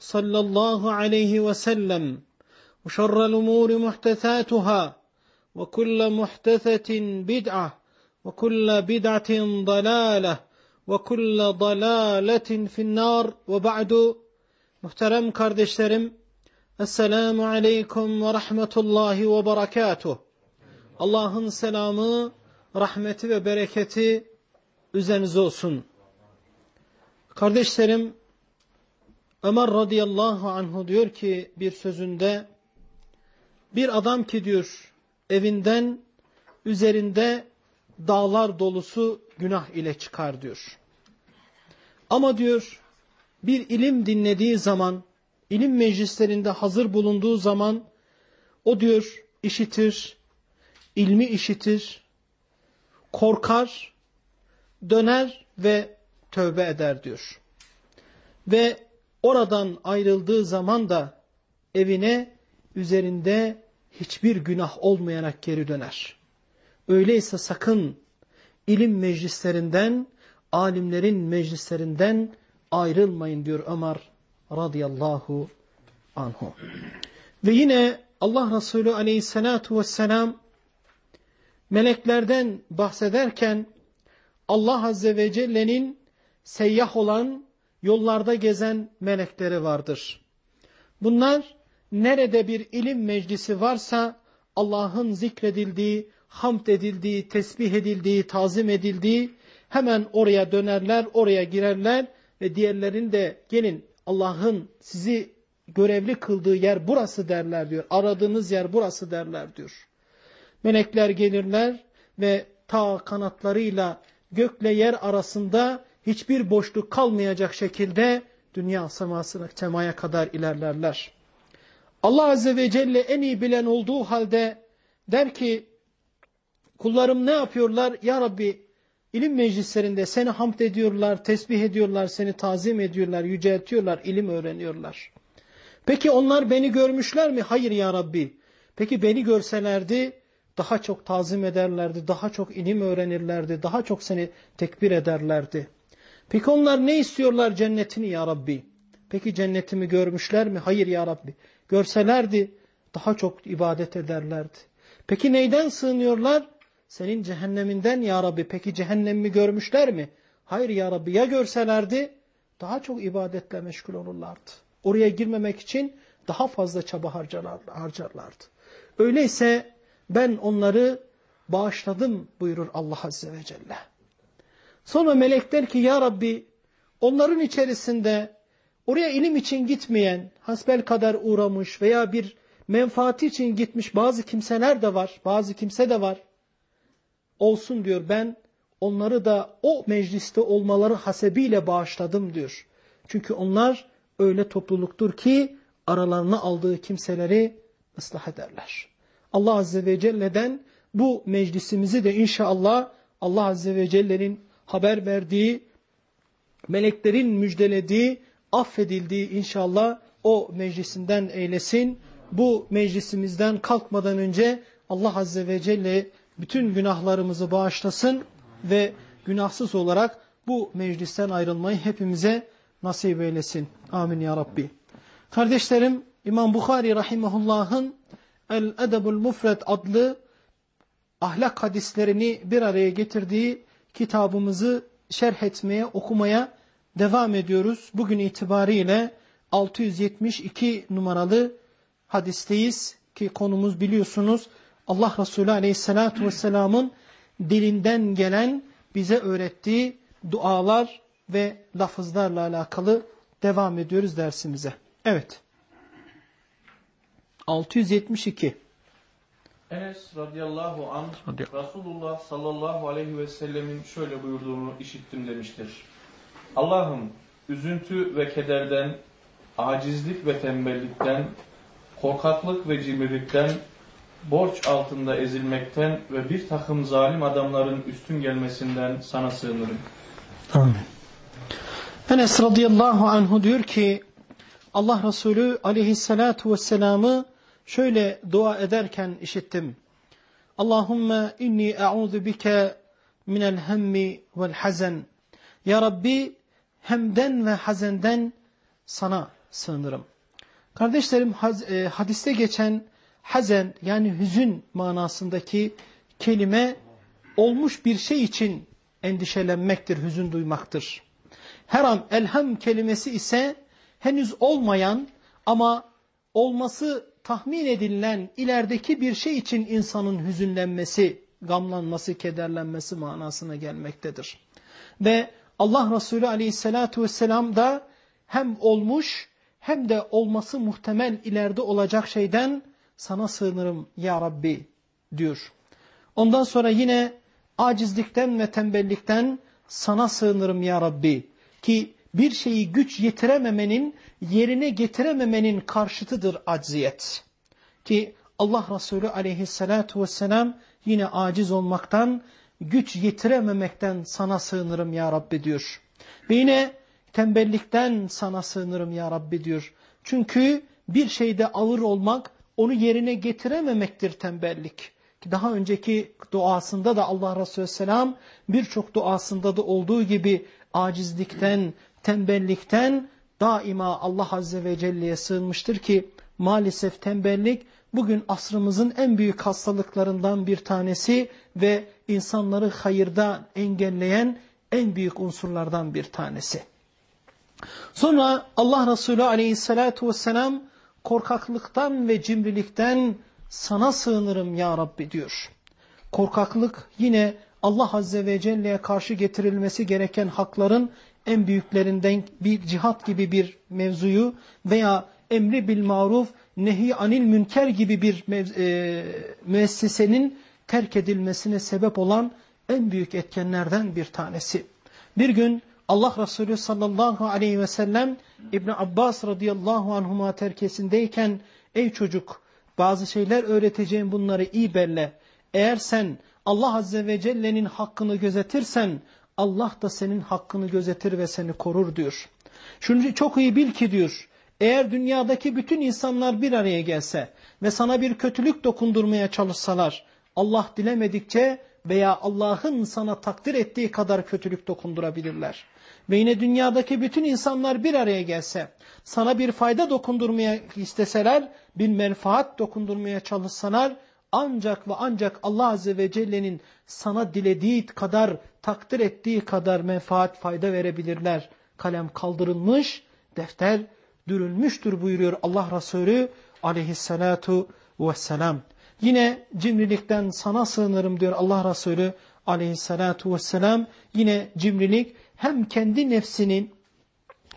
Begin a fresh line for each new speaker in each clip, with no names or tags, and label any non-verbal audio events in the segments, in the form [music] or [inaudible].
صلى الله عليه وسلم وشر الأمور محدثاتها وكل محدثة بدعة وكل بدعة ضلالة وكل ضلالة في النار وبعد محترم kardeşlerim Esselamu Aleyküm ve Rahmetullahi ve Berekatuh Allah'ın selamı, rahmeti ve bereketi üzerinize olsun. Kardeşlerim Ömer radıyallahu anhu diyor ki bir sözünde bir adam ki diyor evinden üzerinde dağlar dolusu günah ile çıkar diyor. Ama diyor bir ilim dinlediği zaman ilim meclislerinde hazır bulunduğu zaman o diyor işitir, ilmi işitir, korkar, döner ve tövbe eder diyor. Ve Oradan ayrıldığı zaman da evine üzerinde hiçbir günah olmayarak geri döner. Öyleyse sakın ilim meclislerinden, alimlerin meclislerinden ayrılmayın diyor Ömer radıyallahu anhu. Ve yine Allah Resulü aleyhissalatu vesselam meleklerden bahsederken Allah Azze ve Celle'nin seyyah olan yollarda gezen melekleri vardır. Bunlar nerede bir ilim meclisi varsa Allah'ın zikredildiği, hamd edildiği, tesbih edildiği, tazim edildiği hemen oraya dönerler, oraya girerler ve diğerlerin de gelin Allah'ın sizi görevli kıldığı yer burası derler diyor. Aradığınız yer burası derler diyor. Melekler gelirler ve ta kanatlarıyla gökle yer arasında hiçbir boşluk kalmayacak şekilde dünya semasına, semaya kadar ilerlerler. Allah Azze ve Celle en iyi bilen olduğu halde der ki kullarım ne yapıyorlar? Ya Rabbi ilim meclislerinde seni hamd ediyorlar, tesbih ediyorlar, seni tazim ediyorlar, yüceltiyorlar, ilim öğreniyorlar. Peki onlar beni görmüşler mi? Hayır ya Rabbi. Peki beni görselerdi daha çok tazim ederlerdi, daha çok ilim öğrenirlerdi, daha çok seni tekbir ederlerdi. Peki onlar ne istiyorlar cennetini ya Rabbi? Peki cennetimi görmüşler mi? Hayır ya Rabbi. Görselerdi daha çok ibadet ederlerdi. Peki neyden sığınıyorlar? Senin cehenneminden ya Rabbi. Peki cehennemi görmüşler mi? Hayır ya Rabbi. Ya görselerdi daha çok ibadetle meşgul olurlardı. Oraya girmemek için daha fazla çaba harcarlardı. Öyleyse ben onları bağışladım buyurur Allah Azze ve Celle. Sonra melek der ki ya Rabbi onların içerisinde oraya ilim için gitmeyen, hasbel kadar uğramış veya bir menfaati için gitmiş bazı kimseler de var. Bazı kimse de var. Olsun diyor ben onları da o mecliste olmaları hasebiyle bağışladım diyor. Çünkü onlar öyle topluluktur ki aralarına aldığı kimseleri ıslah ederler. Allah Azze ve Celle'den bu meclisimizi de inşallah Allah Azze ve Celle'nin haber verdiği, meleklerin müjdelediği, affedildiği inşallah o meclisinden eylesin. bu meclisimizden kalkmadan önce Allah Azze ve Celle bütün günahlarımızı bağışlasın ve günahsız olarak bu meclisten ayrılmayı hepimize nasip eylesin. Amin ya Rabbi. Kardeşlerim İmam Bukhari Rahimahullah'ın El-Edebul Mufred adlı ahlak hadislerini bir araya getirdiği kitabımızı şerh etmeye, okumaya devam ediyoruz. Bugün itibariyle 672 numaralı hadisteyiz ki konumuz biliyorsunuz Allah Resulü Aleyhisselatü Vesselam'ın dilinden gelen bize öğrettiği dualar ve lafızlarla alakalı devam ediyoruz dersimize. Evet. 672
Enes radıyallahu anh Resulullah sallallahu aleyhi ve sellemin şöyle buyurduğunu işittim demiştir. Allah'ım üzüntü ve kederden, acizlik ve tembellikten, korkaklık ve cimrilikten, borç altında ezilmekten ve bir takım zalim adamların üstün gelmesinden sana sığınırım.
Amin. Enes radıyallahu anhu diyor ki Allah Resulü aleyhissalatu vesselam'ı şöyle dua ederken işittim. Allahümme inni e'udhu bike minel hemmi vel hazen. Ya Rabbi hemden ve hazenden sana sığınırım. Kardeşlerim e, hadiste geçen hazen yani hüzün manasındaki kelime olmuş bir şey için endişelenmektir, hüzün duymaktır. Her an elham kelimesi ise henüz olmayan ama olması tahmin edilen ilerideki bir şey için insanın hüzünlenmesi, gamlanması, kederlenmesi manasına gelmektedir. Ve Allah Resulü aleyhissalatu vesselam da hem olmuş hem de olması muhtemel ileride olacak şeyden sana sığınırım ya Rabbi diyor. Ondan sonra yine acizlikten ve tembellikten sana sığınırım ya Rabbi ki bir şeyi güç yetirememenin, yerine getirememenin karşıtıdır acziyet. Ki Allah Resulü aleyhissalatu vesselam yine aciz olmaktan, güç yetirememekten sana sığınırım ya Rabbi diyor. Ve yine tembellikten sana sığınırım ya Rabbi diyor. Çünkü bir şeyde ağır olmak, onu yerine getirememektir tembellik. Daha önceki duasında da Allah Resulü Selam birçok duasında da olduğu gibi acizlikten, tembellikten daima Allah Azze ve Celle'ye sığınmıştır ki maalesef tembellik bugün asrımızın en büyük hastalıklarından bir tanesi ve insanları hayırda engelleyen en büyük unsurlardan bir tanesi. Sonra Allah Resulü aleyhissalatu vesselam korkaklıktan ve cimrilikten sana sığınırım ya Rabbi diyor. Korkaklık yine Allah Azze ve Celle'ye karşı getirilmesi gereken hakların en büyüklerinden bir cihat gibi bir mevzuyu veya emri bil maruf nehi anil münker gibi bir e, müessesenin terk edilmesine sebep olan en büyük etkenlerden bir tanesi. Bir gün Allah Resulü sallallahu aleyhi ve sellem İbn Abbas radıyallahu anhuma terkesindeyken ey çocuk bazı şeyler öğreteceğim bunları iyi belle. Eğer sen Allah azze ve celle'nin hakkını gözetirsen Allah da senin hakkını gözetir ve seni korur diyor. Şunu çok iyi bil ki diyor. Eğer dünyadaki bütün insanlar bir araya gelse ve sana bir kötülük dokundurmaya çalışsalar Allah dilemedikçe veya Allah'ın sana takdir ettiği kadar kötülük dokundurabilirler. Ve yine dünyadaki bütün insanlar bir araya gelse, sana bir fayda dokundurmaya isteseler, bir menfaat dokundurmaya çalışsalar, ancak ve ancak Allah Azze ve Celle'nin sana dilediği kadar, takdir ettiği kadar menfaat, fayda verebilirler. Kalem kaldırılmış, defter dürülmüştür buyuruyor Allah Resulü aleyhissalatu vesselam. Yine cimrilikten sana sığınırım diyor Allah Resulü aleyhissalatu vesselam. Yine cimrilik hem kendi nefsinin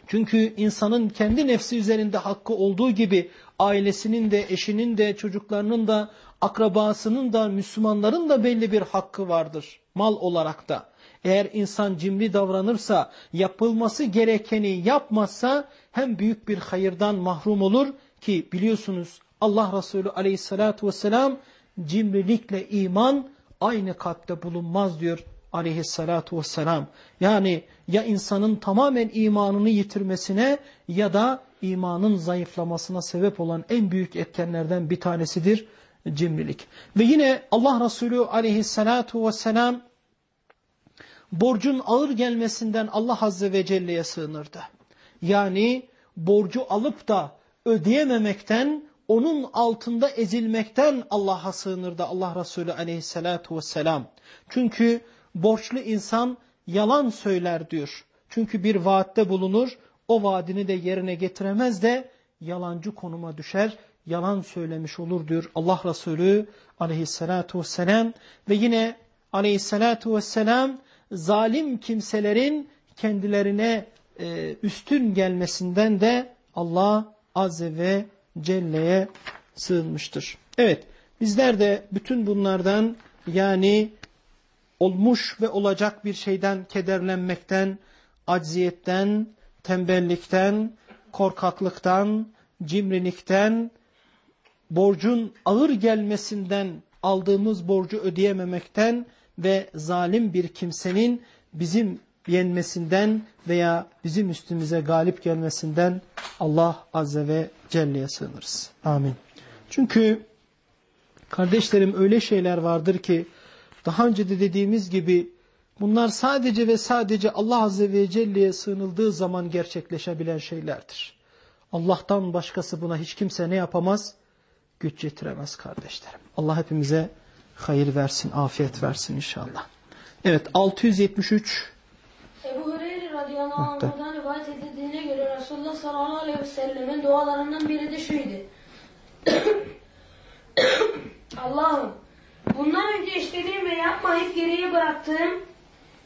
çünkü insanın kendi nefsi üzerinde hakkı olduğu gibi ailesinin de, eşinin de, çocuklarının da, akrabasının da, Müslümanların da belli bir hakkı vardır. Mal olarak da. Eğer insan cimri davranırsa, yapılması gerekeni yapmazsa hem büyük bir hayırdan mahrum olur ki biliyorsunuz Allah Resulü aleyhissalatu vesselam cimrilikle iman aynı kalpte bulunmaz diyor aleyhissalatu vesselam. Yani ya insanın tamamen imanını yitirmesine ya da imanın zayıflamasına sebep olan en büyük etkenlerden bir tanesidir cimrilik. Ve yine Allah Resulü aleyhissalatu vesselam borcun ağır gelmesinden Allah Azze ve Celle'ye sığınırdı. Yani borcu alıp da ödeyememekten, onun altında ezilmekten Allah'a sığınırdı Allah Resulü aleyhissalatu vesselam. Çünkü borçlu insan yalan söyler diyor. Çünkü bir vaatte bulunur, o vaadini de yerine getiremez de yalancı konuma düşer, yalan söylemiş olur diyor Allah Resulü aleyhissalatu vesselam. Ve yine aleyhissalatu vesselam zalim kimselerin kendilerine e, üstün gelmesinden de Allah Azze ve Celle'ye sığınmıştır. Evet bizler de bütün bunlardan yani olmuş ve olacak bir şeyden kederlenmekten, acziyetten, tembellikten, korkaklıktan, cimrilikten, borcun ağır gelmesinden, aldığımız borcu ödeyememekten ve zalim bir kimsenin bizim yenmesinden veya bizim üstümüze galip gelmesinden Allah Azze ve Celle'ye sığınırız. Amin. Çünkü kardeşlerim öyle şeyler vardır ki daha önce de dediğimiz gibi bunlar sadece ve sadece Allah Azze ve Celle'ye sığınıldığı zaman gerçekleşebilen şeylerdir. Allah'tan başkası buna hiç kimse ne yapamaz? Güç yetiremez kardeşlerim. Allah hepimize hayır versin, afiyet versin inşallah. Evet 673
Ebu Hureyre radıyallahu anh'dan rivayet edildiğine göre Resulullah sallallahu aleyhi ve sellemin dualarından biri de şuydu. [coughs] Allah'ım bundan önce işlediğim ve yapmayıp geriye bıraktığım,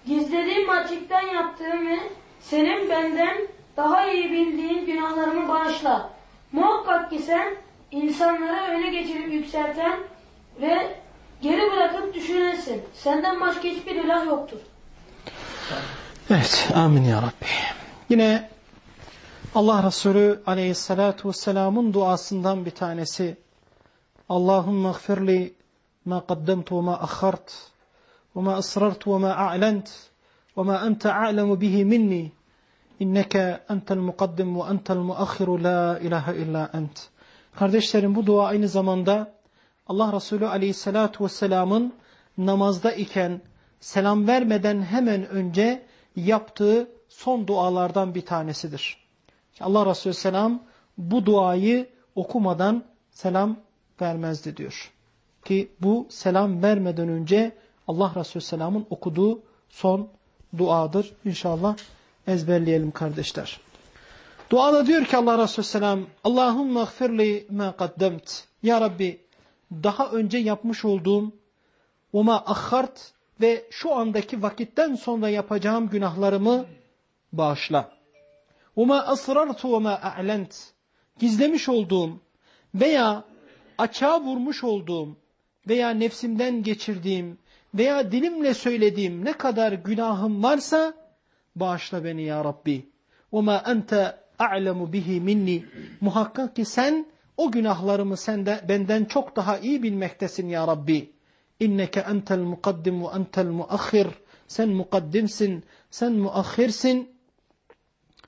gizlediğim açıktan yaptığım ve senin benden daha iyi bildiğin günahlarımı bağışla. Muhakkak ki sen insanları öne geçirip yükselten ve geri bırakıp düşünensin. Senden başka hiçbir ilah yoktur.
Evet, amin ya Rabbi. Yine Allah Resulü aleyhissalatu vesselamın duasından bir tanesi. Allahümme gfirli ma qaddamtu ve ma akhart ve ma asrartu ve ma a'lent ve ma ente a'lemu bihi minni inneke entel mukaddim ve entel muakhiru la ilahe illa ent. Kardeşlerim bu dua aynı zamanda Allah Resulü aleyhissalatu vesselamın namazda iken selam vermeden hemen önce yaptığı son dualardan bir tanesidir. Allah Resulü Selam bu duayı okumadan selam vermezdi diyor. Ki bu selam vermeden önce Allah Resulü Selam'ın okuduğu son duadır. İnşallah ezberleyelim kardeşler. Duada diyor ki Allah Resulü Selam Allahümme gfirli ma kaddemt. Ya Rabbi daha önce yapmış olduğum ve ma akhart ve şu andaki vakitten sonra yapacağım günahlarımı bağışla. وَمَا أَسْرَرْتُ وَمَا أَعْلَنْتِ Gizlemiş olduğum veya açığa vurmuş olduğum veya nefsimden geçirdiğim veya dilimle söylediğim ne kadar günahım varsa bağışla beni ya Rabbi. وَمَا أَنْتَ a'lemu bihi minni. Muhakkak ki sen o günahlarımı sende, benden çok daha iyi bilmektesin ya Rabbi. İnneke entel mukaddim ve entel muahhir. Sen mukaddimsin, sen muahhirsin.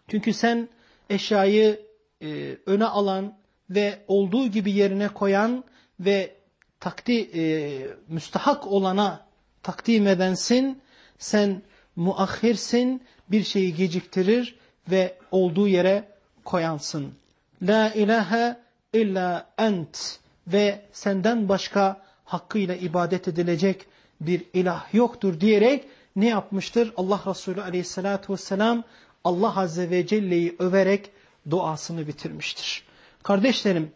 Çünkü sen eşyayı e, öne alan ve olduğu gibi yerine koyan ve takdi,、e, müstahak olana takdim edensin. Sen muahhirsin, bir şeyi geciktirir ve olduğu yere koyansın. La ilahe illa ent ve senden başka hakkıyla ibadet edilecek bir ilah yoktur diyerek ne yapmıştır? Allah Resulü aleyhissalatu vesselam Allah Azze ve Celle'yi överek duasını bitirmiştir. Kardeşlerim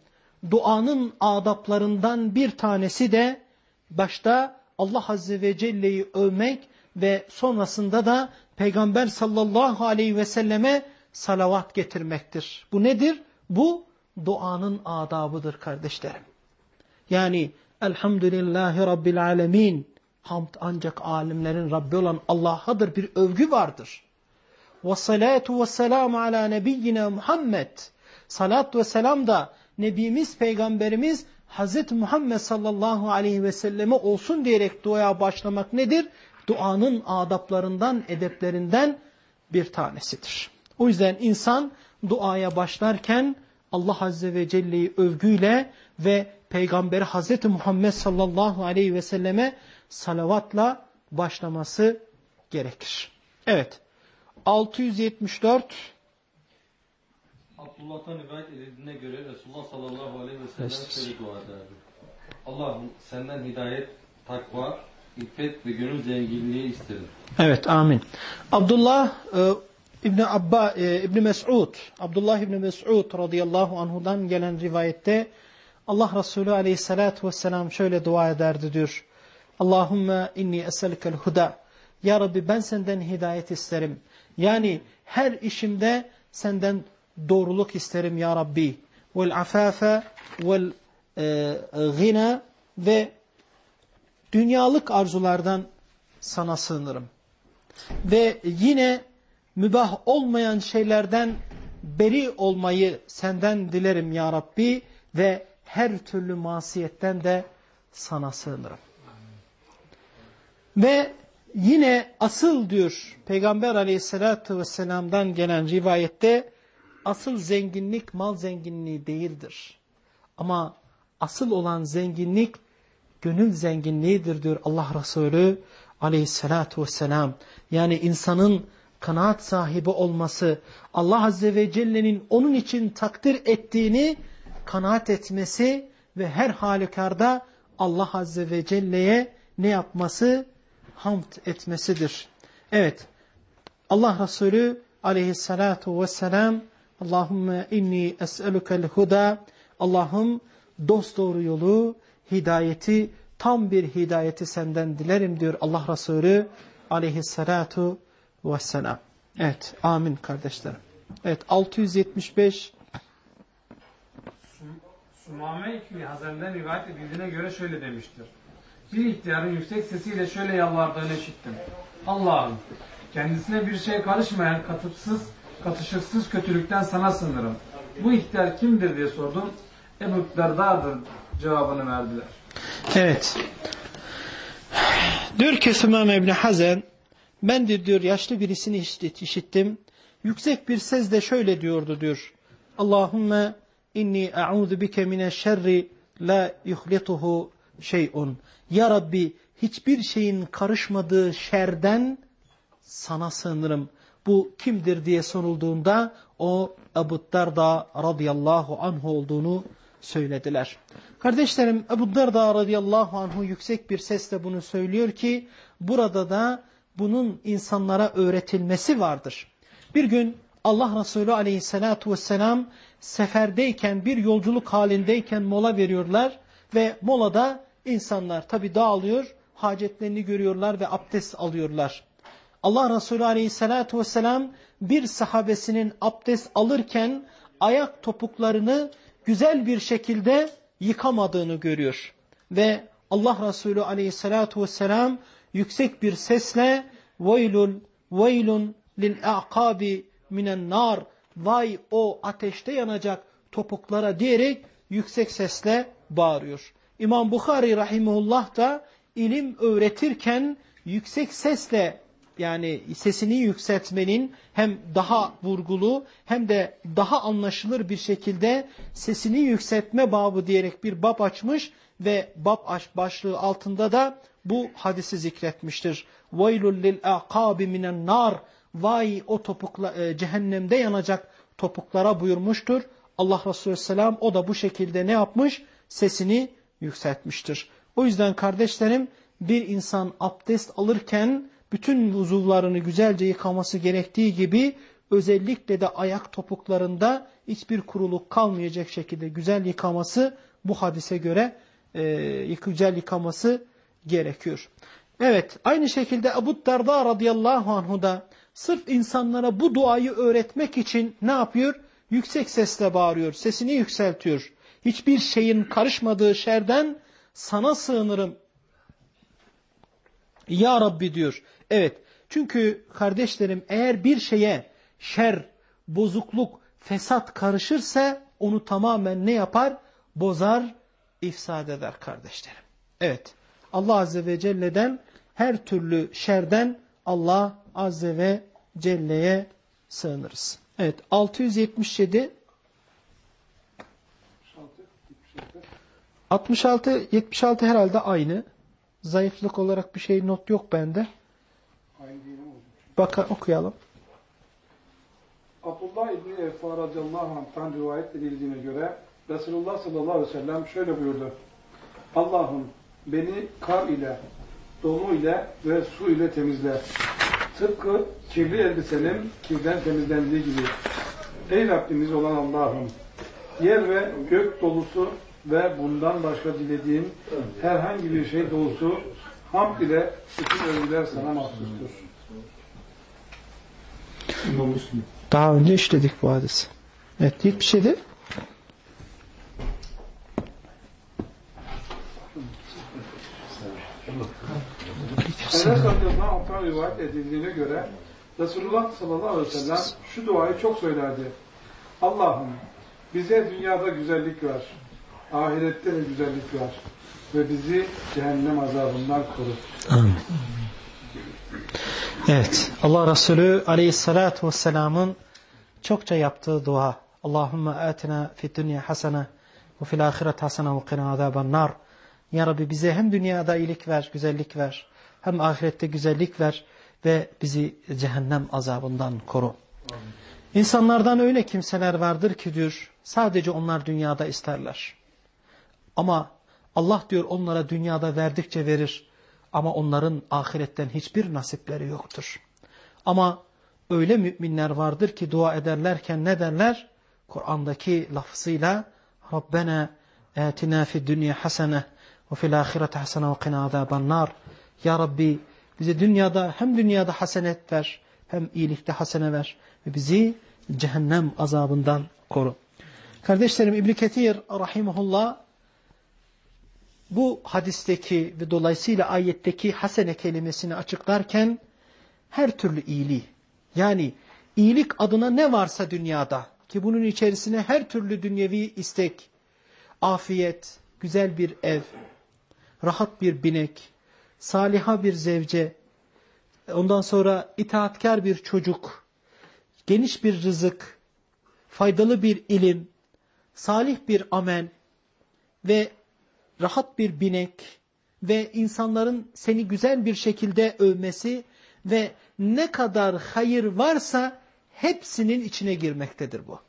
duanın adaplarından bir tanesi de başta Allah Azze ve Celle'yi övmek ve sonrasında da Peygamber sallallahu aleyhi ve selleme salavat getirmektir. Bu nedir? Bu duanın adabıdır kardeşlerim. Yani Elhamdülillahi Rabbil Alemin. Hamd ancak alimlerin Rabbi olan Allah'adır bir övgü vardır. Ve salatu ve selamu ala nebiyyina Muhammed. Salat ve selam da Nebimiz, Peygamberimiz Hz. Muhammed sallallahu aleyhi ve selleme olsun diyerek duaya başlamak nedir? Duanın adaplarından, edeplerinden bir tanesidir. O yüzden insan duaya başlarken Allah Azze ve Celle'yi övgüyle ve Peygamberi Hazreti Muhammed sallallahu aleyhi ve selleme salavatla başlaması gerekir. Evet. 674
Abdullah'tan rivayet edildiğine göre Resulullah sallallahu aleyhi ve sellem şöyle dua ederdi. Allah'ım senden hidayet, takva, iffet ve gönül zenginliği isterim.
Evet amin. Abdullah e, İbni Abba e, İbni Mes'ud Abdullah İbni Mes'ud radıyallahu anhudan gelen rivayette Allah Resulü aleyhissalatu vesselam şöyle dua ederdi diyor. Allahümme inni eselükel huda. Ya Rabbi ben senden hidayet isterim. Yani her işimde senden doğruluk isterim ya Rabbi. Vel afafe vel e, gina ve dünyalık arzulardan sana sığınırım. Ve yine mübah olmayan şeylerden beri olmayı senden dilerim ya Rabbi ve her türlü masiyetten de sana sığınırım. Ve yine asıl diyor Peygamber aleyhissalatü vesselam'dan gelen rivayette asıl zenginlik mal zenginliği değildir. Ama asıl olan zenginlik gönül zenginliğidir diyor Allah Resulü aleyhissalatü vesselam. Yani insanın kanaat sahibi olması, Allah Azze ve Celle'nin onun için takdir ettiğini kanaat etmesi ve her halükarda Allah Azze ve Celle'ye ne yapması? Hamd etmesidir. Evet, Allah Resulü aleyhissalatu vesselam Allahümme inni es'elukel huda Allah'ım dosdoğru yolu, hidayeti, tam bir hidayeti senden dilerim diyor Allah Resulü aleyhissalatu vesselam. Evet, amin kardeşlerim. Evet, 675
Sumame İkmi Hazar'dan rivayet edildiğine göre şöyle demiştir. Bir ihtiyarın yüksek sesiyle şöyle yalvardığını işittim. Allah'ım kendisine bir şey karışmayan katıpsız, katışıksız kötülükten sana sınırım. Bu ihtiyar kimdir diye sordum. Ebu Derda'dır cevabını verdiler.
Evet. Diyor ki Sümame İbni Hazen, ben de diyor yaşlı birisini işittim. Yüksek bir sesle şöyle diyordu diyor. Allahümme inni a'udhu bike mine şerri la yuhlituhu şey'un. Ya Rabbi hiçbir şeyin karışmadığı şerden sana sığınırım. Bu kimdir diye sorulduğunda o Ebu Darda radıyallahu anh olduğunu söylediler. Kardeşlerim Ebu Darda radıyallahu anhu yüksek bir sesle bunu söylüyor ki burada da bunun insanlara öğretilmesi vardır. Bir gün Allah Resulü aleyhissalatu vesselam seferdeyken bir yolculuk halindeyken mola veriyorlar ve molada insanlar tabi dağılıyor, hacetlerini görüyorlar ve abdest alıyorlar. Allah Resulü aleyhissalatu vesselam bir sahabesinin abdest alırken ayak topuklarını güzel bir şekilde yıkamadığını görüyor. Ve Allah Resulü aleyhissalatu vesselam yüksek bir sesle veylun lil aqabi minen nar vay o ateşte yanacak topuklara diyerek yüksek sesle bağırıyor. İmam Bukhari rahimullah da ilim öğretirken yüksek sesle yani sesini yükseltmenin hem daha vurgulu hem de daha anlaşılır bir şekilde sesini yükseltme babı diyerek bir bab açmış ve bab başlığı altında da bu hadisi zikretmiştir. وَيْلُ لِلْاَقَابِ مِنَ النَّارِ Vay o topukla, e, cehennemde yanacak topuklara buyurmuştur. Allah Resulü Selam o da bu şekilde ne yapmış? Sesini yükseltmiştir. O yüzden kardeşlerim bir insan abdest alırken bütün uzuvlarını güzelce yıkaması gerektiği gibi özellikle de ayak topuklarında hiçbir kuruluk kalmayacak şekilde güzel yıkaması bu hadise göre e, güzel yıkaması gerekiyor. Evet aynı şekilde Ebu Derda radıyallahu anhu da sırf insanlara bu duayı öğretmek için ne yapıyor? Yüksek sesle bağırıyor, sesini yükseltiyor. Hiçbir şeyin karışmadığı şerden sana sığınırım. Ya Rabbi diyor. Evet çünkü kardeşlerim eğer bir şeye şer, bozukluk, fesat karışırsa onu tamamen ne yapar? Bozar, ifsad eder kardeşlerim. Evet Allah Azze ve Celle'den her türlü şerden Allah Azze ve Celle'ye sığınırız. Evet 677 66 76 herhalde aynı. Zayıflık olarak bir şey not yok bende. Baka okuyalım.
Abdullah İbni Efa radıyallahu anh'tan rivayet edildiğine göre Resulullah sallallahu aleyhi ve sellem şöyle buyurdu. Allah'ım beni kar ile, dolu ile ve su ile temizle. Tıpkı kirli elbisenin kirden temizlendiği gibi. Ey Rabbimiz olan Allah'ım yer ve gök dolusu ve bundan başka dilediğim herhangi bir şey dolusu hamd ile bütün övgüler sana mahsustur.
Daha önce işledik bu hadisi. Evet 77
Enes radıyallahu rivayet edildiğine göre Resulullah sallallahu aleyhi ve sellem şu duayı çok söylerdi. Allah'ım bize dünyada güzellik ver, ahirette de güzellik ver ve bizi cehennem azabından koru.
Evet. Allah Resulü aleyhissalatu vesselamın çokça yaptığı dua. Allahümme atina fid dünya hasene ve fil ahiret hasene ve qina azaban nar. Ya Rabbi bize hem dünyada iyilik ver, güzellik ver. Hem ahirette güzellik ver ve bizi cehennem azabından koru. İnsanlardan öyle kimseler vardır ki diyor sadece onlar dünyada isterler. Ama Allah diyor onlara dünyada verdikçe verir. Ama onların ahiretten hiçbir nasipleri yoktur. Ama öyle müminler vardır ki dua ederlerken ne derler? Kur'an'daki lafzıyla Rabbena atina fid dünya hasene ve fil ahirete hasene ve qina azaban nar. Ya Rabbi bize dünyada hem dünyada hasenet ver hem iyilikte hasene ver ve bizi cehennem azabından koru. Kardeşlerim İbn Ketir rahimehullah bu hadisteki ve dolayısıyla ayetteki hasene kelimesini açıklarken her türlü iyiliği yani iyilik adına ne varsa dünyada ki bunun içerisine her türlü dünyevi istek, afiyet, güzel bir ev, rahat bir binek, saliha bir zevce, ondan sonra itaatkar bir çocuk, geniş bir rızık, faydalı bir ilim, salih bir amel ve rahat bir binek ve insanların seni güzel bir şekilde övmesi ve ne kadar hayır varsa hepsinin içine girmektedir bu.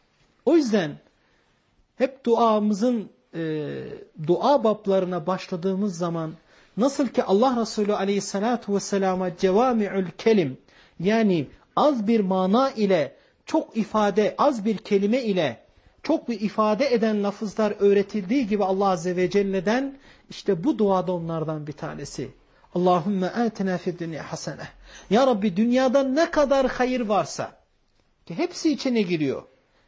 O yüzden hep duamızın e, dua bablarına başladığımız zaman nasıl ki Allah Resulü aleyhissalatu vesselama cevami'ül kelim yani az bir mana ile çok ifade az bir kelime ile çok bir ifade eden lafızlar öğretildiği gibi Allah Azze ve Celle'den işte bu duada onlardan bir tanesi. Allahümme atina fid dünya hasene. Ya Rabbi dünyada ne kadar hayır varsa ki hepsi içine giriyor.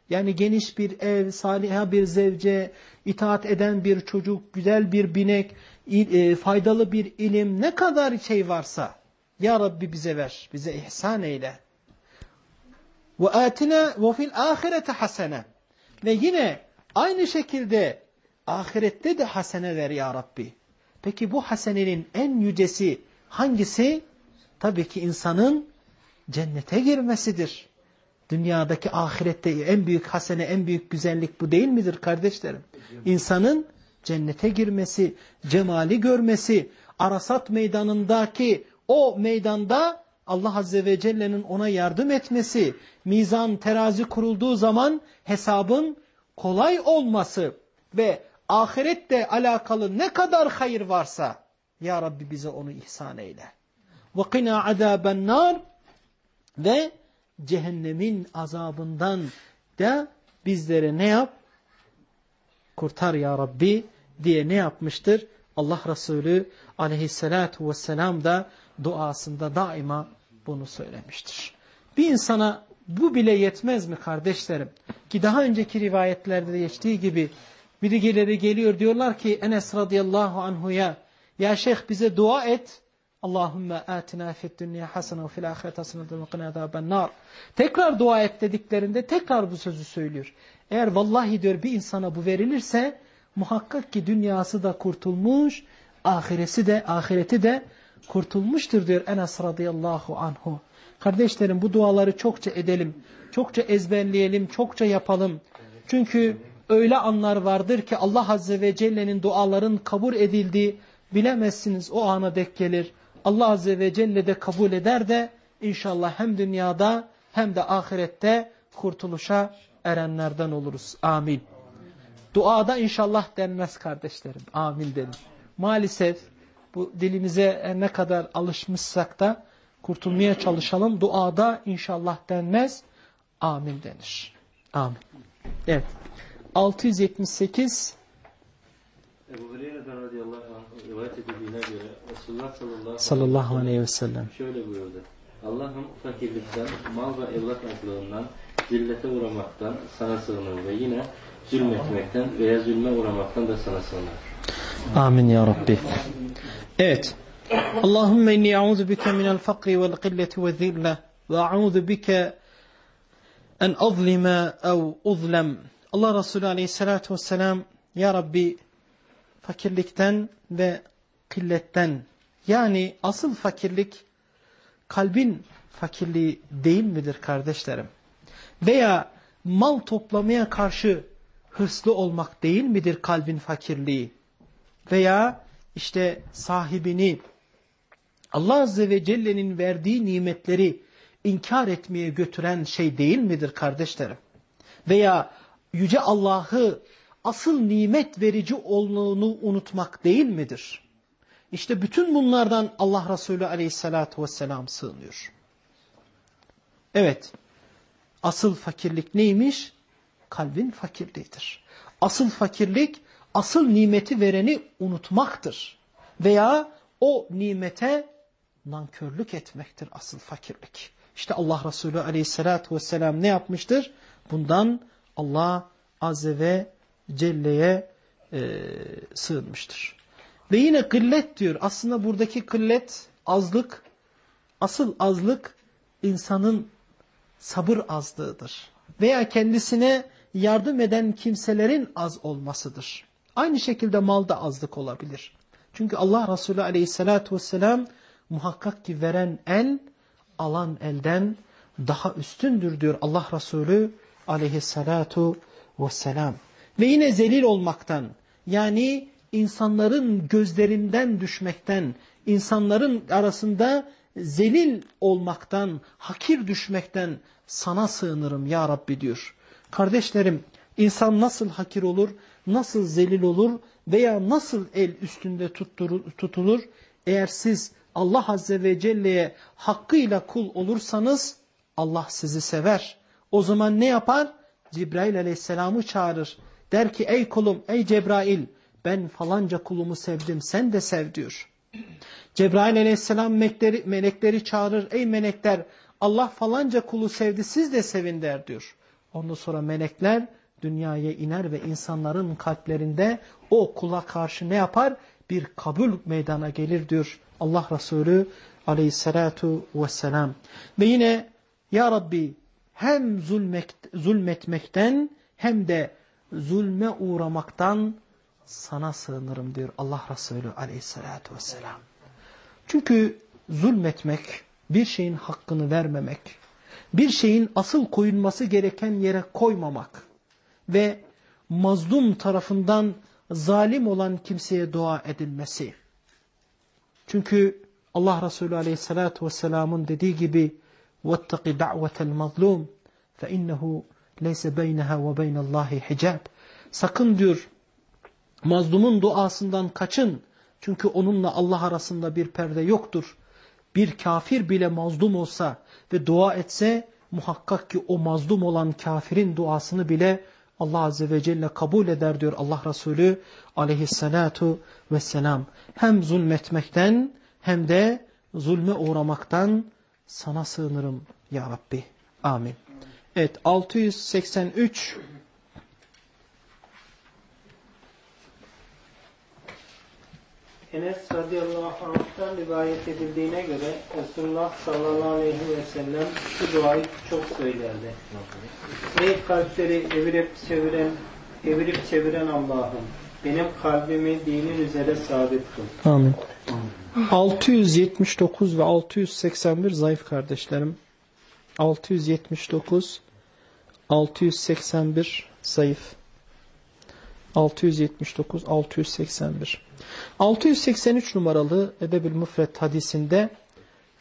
Yani geniş bir ev, saliha bir zevce, itaat eden bir çocuk, güzel bir binek, e, faydalı bir ilim, ne kadar şey varsa Ya Rabbi bize ver, bize ihsan eyle. Ve atina ve fil ahirete hasene. Ve yine aynı şekilde ahirette de hasene ver ya Rabbi. Peki bu hasenenin en yücesi hangisi? Tabii ki insanın cennete girmesidir. Dünyadaki ahirette en büyük hasene, en büyük güzellik bu değil midir kardeşlerim? İnsanın cennete girmesi, cemali görmesi, Arasat meydanındaki o meydanda Allah Azze ve Celle'nin ona yardım etmesi, mizan terazi kurulduğu zaman hesabın kolay olması ve ahirette alakalı ne kadar hayır varsa Ya Rabbi bize onu ihsan eyle. وَقِنَا عَذَابَ النَّارِ Ve cehennemin azabından da bizlere ne yap? Kurtar Ya Rabbi diye ne yapmıştır? Allah Resulü aleyhissalatu vesselam da duasında daima bunu söylemiştir. Bir insana bu bile yetmez mi kardeşlerim? Ki daha önceki rivayetlerde de geçtiği gibi birileri geliyor diyorlar ki Enes radıyallahu anhuya ya şeyh bize dua et. Allahümme atina fid dünya hasene ve fil ahiret hasene ve qina azaben nar. Tekrar dua et dediklerinde tekrar bu sözü söylüyor. Eğer vallahi diyor bir insana bu verilirse muhakkak ki dünyası da kurtulmuş, ahiresi de ahireti de kurtulmuştur diyor Enes radıyallahu anhu. Kardeşlerim bu duaları çokça edelim. Çokça ezberleyelim, çokça yapalım. Çünkü öyle anlar vardır ki Allah Azze ve Celle'nin duaların kabul edildiği bilemezsiniz o ana dek gelir. Allah Azze ve Celle de kabul eder de inşallah hem dünyada hem de ahirette kurtuluşa erenlerden oluruz. Amin. Duada inşallah denmez kardeşlerim. Amin dedim. Maalesef bu dilimize ne kadar alışmışsak da kurtulmaya çalışalım. Duada inşallah denmez. Amin denir. Amin. Evet. 678
Ebu Hureyre'den radıyallahu anh rivayet edildiğine göre Resulullah sallallahu,
sallallahu aleyhi ve sellem.
şöyle buyurdu. Allah'ım fakirlikten, mal ve evlat azlığından, zillete uğramaktan sana sığınır ve yine zulmetmekten veya zulme uğramaktan da sana sığınır.
Amin ya Rabbi. Evet. Allahümme inni a'udhu bike minel fakri vel qilleti ve zille ve a'udhu bike en azlime ev uzlem. Allah Resulü aleyhissalatu vesselam Ya Rabbi fakirlikten ve killetten yani asıl fakirlik kalbin fakirliği değil midir kardeşlerim? Veya mal toplamaya karşı hırslı olmak değil midir kalbin fakirliği? Veya işte sahibini Allah Azze ve Celle'nin verdiği nimetleri inkar etmeye götüren şey değil midir kardeşlerim? Veya Yüce Allah'ı asıl nimet verici olduğunu unutmak değil midir? İşte bütün bunlardan Allah Resulü aleyhissalatu vesselam sığınıyor. Evet, asıl fakirlik neymiş? Kalbin fakirliğidir. Asıl fakirlik, asıl nimeti vereni unutmaktır. Veya o nimete nankörlük etmektir asıl fakirlik. İşte Allah Resulü aleyhissalatu vesselam ne yapmıştır? Bundan Allah Azze ve Celle'ye e, sığınmıştır. Ve yine kıllet diyor. Aslında buradaki kıllet azlık, asıl azlık insanın sabır azlığıdır. Veya kendisine yardım eden kimselerin az olmasıdır. Aynı şekilde malda azlık olabilir. Çünkü Allah Resulü aleyhissalatu vesselam muhakkak ki veren el, alan elden daha üstündür diyor Allah Resulü aleyhissalatu vesselam. Ve yine zelil olmaktan yani insanların gözlerinden düşmekten, insanların arasında zelil olmaktan, hakir düşmekten sana sığınırım ya Rabbi diyor. Kardeşlerim insan nasıl hakir olur, nasıl zelil olur veya nasıl el üstünde tutulur? Eğer siz Allah Azze ve Celle'ye hakkıyla kul olursanız Allah sizi sever. O zaman ne yapar? Cibrail aleyhisselamı çağırır. Der ki ey kulum ey Cebrail ben falanca kulumu sevdim sen de sev diyor. Cebrail aleyhisselam melekleri, melekleri çağırır. Ey melekler Allah falanca kulu sevdi siz de sevin der diyor. Ondan sonra melekler dünyaya iner ve insanların kalplerinde o kula karşı ne yapar? Bir kabul meydana gelir diyor Allah Resulü aleyhissalatu vesselam. Ve yine Ya Rabbi hem zulmek, zulmetmekten hem de zulme uğramaktan sana sığınırım diyor Allah Resulü aleyhissalatu vesselam. Çünkü zulmetmek, bir şeyin hakkını vermemek, bir şeyin asıl koyulması gereken yere koymamak ve mazlum tarafından zalim olan kimseye dua edilmesi. Çünkü Allah Resulü aleyhissalatu vesselamın dediği gibi وَاتَّقِ دَعْوَةَ الْمَظْلُومِ فَاِنَّهُ لَيْسَ بَيْنَهَا وَبَيْنَ اللّٰهِ حِجَابٍ Sakın diyor mazlumun duasından kaçın. Çünkü onunla Allah arasında bir perde yoktur. Bir kafir bile mazlum olsa ve dua etse muhakkak ki o mazlum olan kafirin duasını bile Allah Azze ve Celle kabul eder diyor Allah Resulü aleyhissalatu vesselam. Hem zulmetmekten hem de zulme uğramaktan sana sığınırım ya Rabbi. Amin. Evet 683
Enes radıyallahu anh'tan rivayet edildiğine göre Resulullah sallallahu aleyhi ve sellem şu duayı çok söylerdi. Ey kalpleri evirip çeviren, evirip çeviren Allah'ım benim kalbimi dinin üzere sabit kıl.
Amin. 679 ve 681 zayıf kardeşlerim. 679 681 zayıf. 679 681 683 numaralı Edebül Müfret hadisinde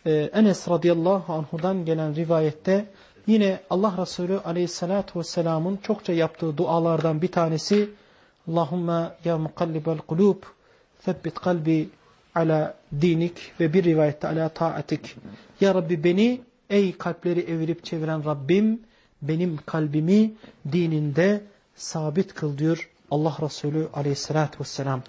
e, Enes radıyallahu anhudan gelen rivayette yine Allah Resulü aleyhissalatu vesselamın çokça yaptığı dualardan bir tanesi Allahümme ya mukallibel kulub Febbit kalbi ala dinik ve bir rivayette ala taatik. Ya Rabbi beni ey kalpleri evirip çeviren Rabbim benim kalbimi dininde sabit kıl diyor Allah Resulü aleyhissalatü vesselam.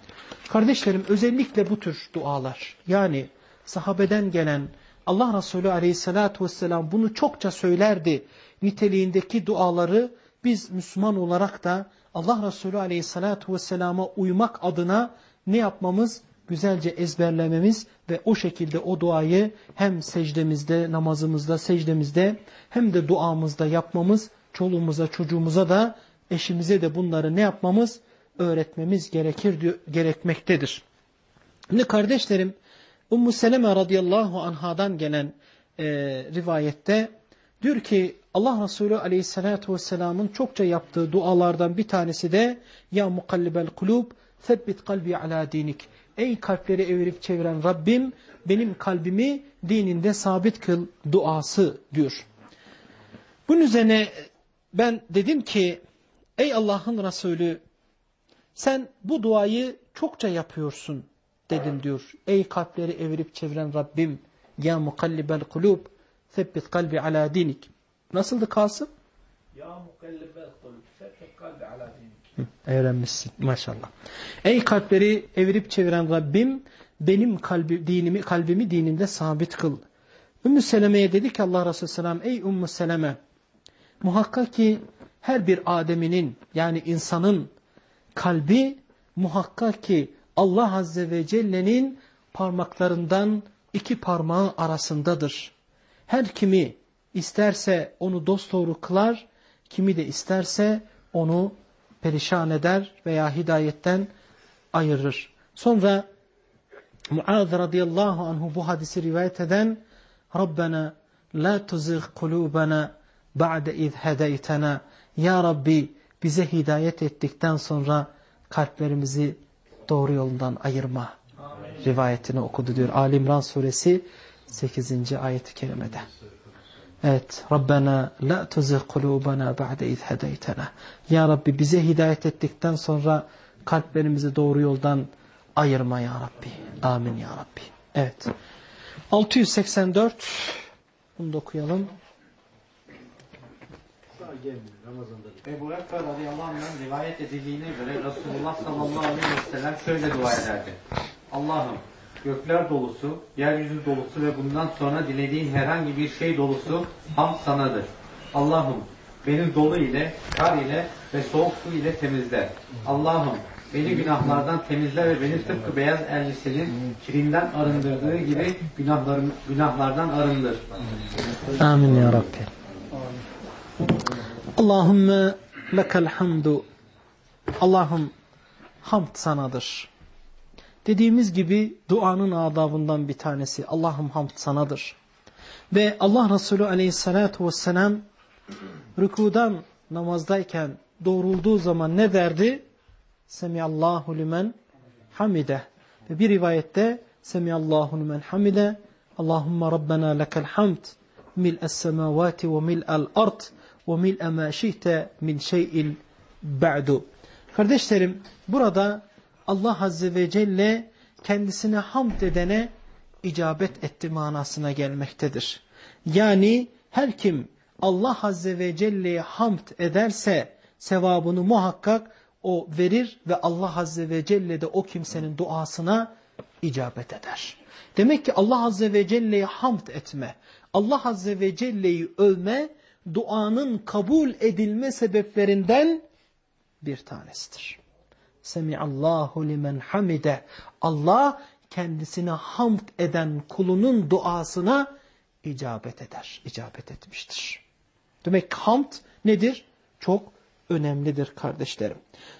Kardeşlerim özellikle bu tür dualar yani sahabeden gelen Allah Resulü aleyhissalatü vesselam bunu çokça söylerdi. Niteliğindeki duaları biz Müslüman olarak da Allah Resulü aleyhissalatü vesselama uymak adına ne yapmamız? Güzelce ezberlememiz ve o şekilde o duayı hem secdemizde, namazımızda, secdemizde hem de duamızda yapmamız, çoluğumuza, çocuğumuza da, eşimize de bunları ne yapmamız? Öğretmemiz gerekir, diyor, gerekmektedir. Şimdi kardeşlerim, Ummu Seleme radıyallahu anhadan gelen e, rivayette diyor ki Allah Resulü aleyhissalatu vesselamın çokça yaptığı dualardan bir tanesi de Ya mukallibel kulub Febbit kalbi ala dinik. Ey kalpleri evirip çeviren Rabbim benim kalbimi dininde sabit kıl duası diyor. Bunun üzerine ben dedim ki ey Allah'ın Resulü sen bu duayı çokça yapıyorsun dedim diyor. Ey kalpleri evirip çeviren Rabbim ya mukallibel kulub febbit kalbi ala dinik. Nasıldı Kasım?
Ya mukallibel kulub febbit kalbi ala dinik.
Öğrenmişsin maşallah. Ey kalpleri evirip çeviren Rabbim benim kalbi, dinimi, kalbimi dinimde sabit kıl. Ümmü Seleme'ye dedi ki Allah Resulü Selam ey Ümmü Seleme muhakkak ki her bir Ademinin yani insanın kalbi muhakkak ki Allah Azze ve Celle'nin parmaklarından iki parmağı arasındadır. Her kimi isterse onu dosdoğru kılar, kimi de isterse onu perişan eder veya hidayetten ayırır. Sonra Muaz radıyallahu anhu bu hadisi rivayet eden Rabbena la tuzigh kulubana ba'de iz hedeytena Ya Rabbi bize hidayet ettikten sonra kalplerimizi doğru yolundan ayırma Amin. rivayetini okudu diyor. Ali İmran suresi 8. ayet-i kerimede. Evet. Rabbena la tuzigh kulubana ba'de iz hedeytena. Ya Rabbi bize hidayet ettikten sonra kalplerimizi doğru yoldan ayırma ya Rabbi. Amin ya Rabbi. Evet. 684 bunu da okuyalım.
Ebu Ekber radıyallahu anh'ın rivayet edildiğine göre Resulullah sallallahu aleyhi ve sellem şöyle dua ederdi. Allah'ım gökler dolusu, yeryüzü dolusu ve bundan sonra dilediğin herhangi bir şey dolusu ham sanadır. Allah'ım beni dolu ile, kar ile ve soğuk su ile temizle. Allah'ım beni günahlardan temizle ve beni tıpkı beyaz elbisenin kirinden arındırdığı gibi günahlarım, günahlardan arındır.
Amin ya Rabbi. Allahümme lekel hamdu. Allah'ım hamd sanadır. Dediğimiz gibi duanın adabından bir tanesi. Allah'ım hamd sanadır. Ve Allah Resulü aleyhissalatu vesselam rükudan namazdayken doğrulduğu zaman ne derdi? Semiyallahu limen hamide. Ve bir rivayette Semiyallahu limen hamide. Allahümme Rabbena lekel hamd mil'es semavati ve mil'el ard ve mil'e ma şi'te min şey'il ba'du. Kardeşlerim burada Allah Azze ve Celle kendisine hamd edene icabet etti manasına gelmektedir. Yani her kim Allah Azze ve Celle'ye hamd ederse sevabını muhakkak o verir ve Allah Azze ve Celle de o kimsenin duasına icabet eder. Demek ki Allah Azze ve Celle'ye hamd etme, Allah Azze ve Celle'yi övme, duanın kabul edilme sebeplerinden bir tanesidir. Semiallahu limen hamide. Allah kendisine hamd eden kulunun duasına icabet eder, icabet etmiştir. Demek hamd nedir? Çok önemlidir kardeşlerim.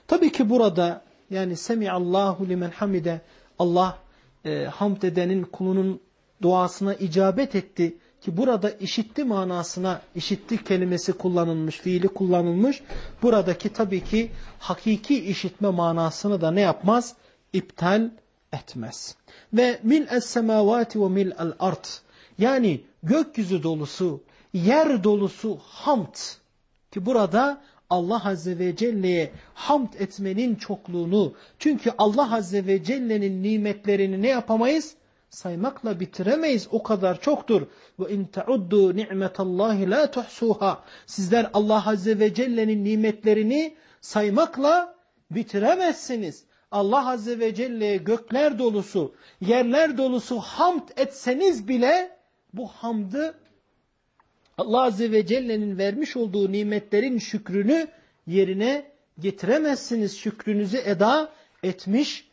Tabii ki burada yani Semiallahu limen hamide Allah e, hamd edenin kulunun duasına icabet etti ki burada işitti manasına işitti kelimesi kullanılmış, fiili kullanılmış. Buradaki tabii ki hakiki işitme manasını da ne yapmaz? İptal etmez. Ve mil es semavati ve mil el art. Yani gökyüzü dolusu, yer dolusu hamd. Ki burada Allah Azze ve Celle'ye hamd etmenin çokluğunu, çünkü Allah Azze ve Celle'nin nimetlerini ne yapamayız? Saymakla bitiremeyiz. O kadar çoktur. Ve in tauddu ni'metallahi la tuhsuha. Sizler Allah Azze ve Celle'nin nimetlerini saymakla bitiremezsiniz. Allah Azze ve Celle'ye gökler dolusu, yerler dolusu hamd etseniz bile bu hamdı Allah Azze ve Celle'nin vermiş olduğu nimetlerin şükrünü yerine getiremezsiniz. Şükrünüzü eda etmiş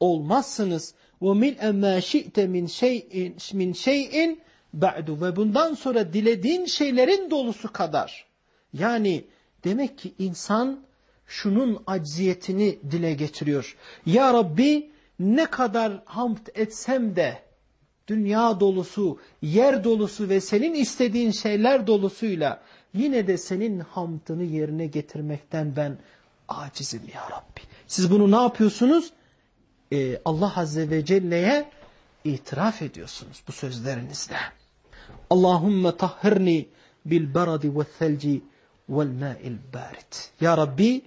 olmazsınız. وَمِلْءَ مَا شِئْتَ مِنْ شَيْءٍ, min şeyin ba'du Ve bundan sonra dilediğin şeylerin dolusu kadar. Yani demek ki insan şunun acziyetini dile getiriyor. Ya Rabbi ne kadar hamd etsem de dünya dolusu, yer dolusu ve senin istediğin şeyler dolusuyla yine de senin hamdını yerine getirmekten ben acizim ya Rabbi. Siz bunu ne yapıyorsunuz? Ee, Allah Azze ve Celle'ye itiraf ediyorsunuz bu sözlerinizle. Allahümme tahhirni bil baradi ve thelci vel ma'il barit. Ya Rabbi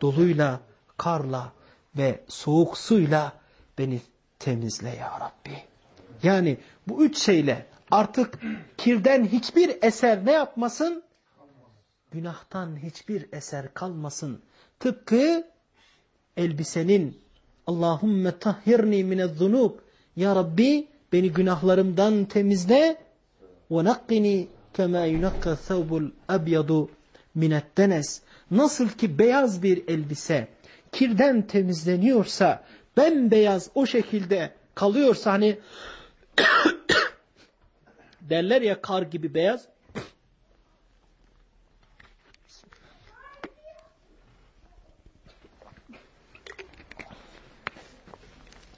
doluyla, karla ve soğuk suyla beni temizle ya Rabbi. Yani bu üç şeyle artık kirden hiçbir eser ne yapmasın? Günahtan hiçbir eser kalmasın. Tıpkı elbisenin Allahümme tahhirni minezzunub Ya Rabbi beni günahlarımdan temizle ve nakkini kema yunakka thawbul abyadu minettenes Nasıl ki beyaz bir elbise kirden temizleniyorsa bembeyaz o şekilde kalıyorsa hani [coughs] derler ya kar gibi beyaz.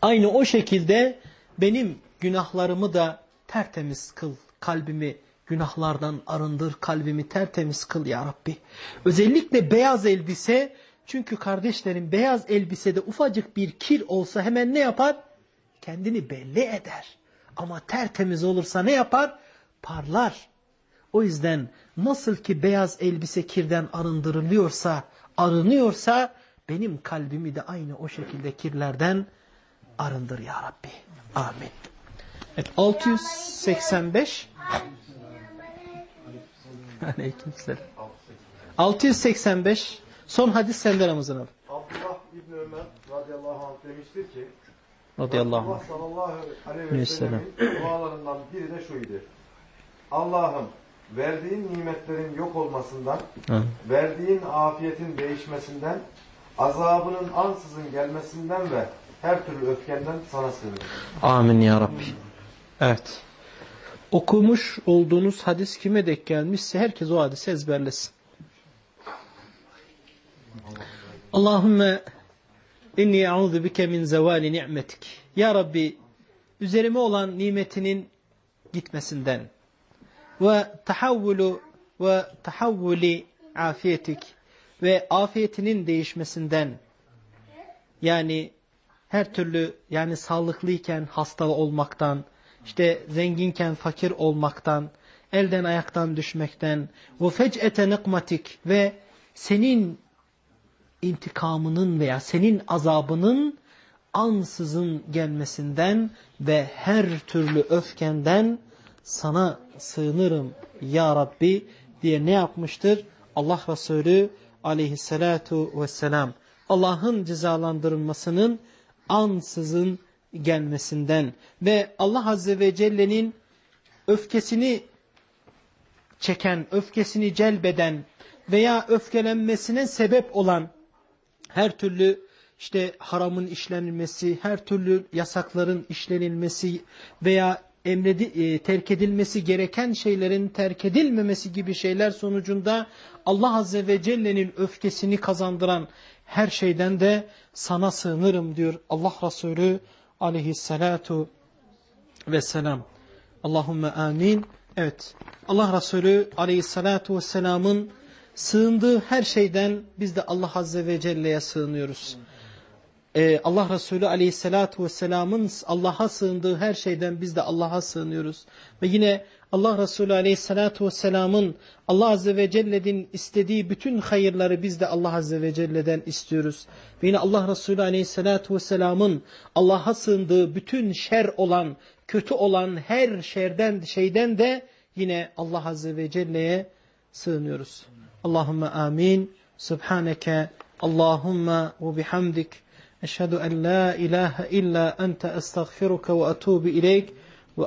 Aynı o şekilde benim günahlarımı da tertemiz kıl. Kalbimi günahlardan arındır. Kalbimi tertemiz kıl ya Rabbi. Özellikle beyaz elbise. Çünkü kardeşlerim beyaz elbisede ufacık bir kir olsa hemen ne yapar? Kendini belli eder. Ama tertemiz olursa ne yapar? Parlar. O yüzden nasıl ki beyaz elbise kirden arındırılıyorsa, arınıyorsa benim kalbimi de aynı o şekilde kirlerden arındır ya Rabbi. Amin. Evet 685 Aleykümselam. 685 son hadis sende Ramazan abi.
Abdullah İbni Ömer radıyallahu anh demiştir ki
radıyallahu
anh. sallallahu aleyhi ve sellem'in dualarından biri de şuydu. Allah'ım verdiğin nimetlerin yok olmasından,
Hı.
verdiğin afiyetin değişmesinden, azabının ansızın gelmesinden ve her türlü öfkenden sana sığınırım.
Amin ya Rabbi. Evet. Okumuş olduğunuz hadis kime denk gelmişse herkes o hadisi ezberlesin. Allahümme inni e'udhu bike min zevali ni'metik. Ya Rabbi üzerime olan nimetinin gitmesinden ve tahavvulu ve tahavvuli afiyetik ve afiyetinin değişmesinden yani her türlü yani sağlıklıyken hasta olmaktan, işte zenginken fakir olmaktan, elden ayaktan düşmekten, ve fec'ete nikmatik ve senin intikamının veya senin azabının ansızın gelmesinden ve her türlü öfkenden sana sığınırım ya Rabbi diye ne yapmıştır? Allah Resulü aleyhissalatu vesselam Allah'ın cezalandırılmasının ansızın gelmesinden ve Allah Azze ve Celle'nin öfkesini çeken, öfkesini celbeden veya öfkelenmesine sebep olan her türlü işte haramın işlenilmesi, her türlü yasakların işlenilmesi veya emredi, e, terk edilmesi gereken şeylerin terk edilmemesi gibi şeyler sonucunda Allah Azze ve Celle'nin öfkesini kazandıran her şeyden de sana sığınırım diyor Allah Resulü aleyhissalatu vesselam. Allahümme amin Evet. Allah Resulü aleyhissalatu vesselamın sığındığı her şeyden biz de Allah Azze ve Celle'ye sığınıyoruz. Ee, Allah Resulü aleyhissalatu vesselamın Allah'a sığındığı her şeyden biz de Allah'a sığınıyoruz. Ve yine Allah Resulü aleyhissalatu vesselamın Allah Azze ve Celle'nin istediği bütün hayırları biz de Allah Azze ve Celle'den istiyoruz. Ve yine Allah Resulü aleyhissalatu vesselamın Allah'a sığındığı bütün şer olan, kötü olan her şerden şeyden de yine Allah Azze ve Celle'ye sığınıyoruz. Allahümme amin. Subhaneke Allahümme ve bihamdik. Eşhedü en la ilahe illa ente estağfiruke ve etubu ileyk. Ve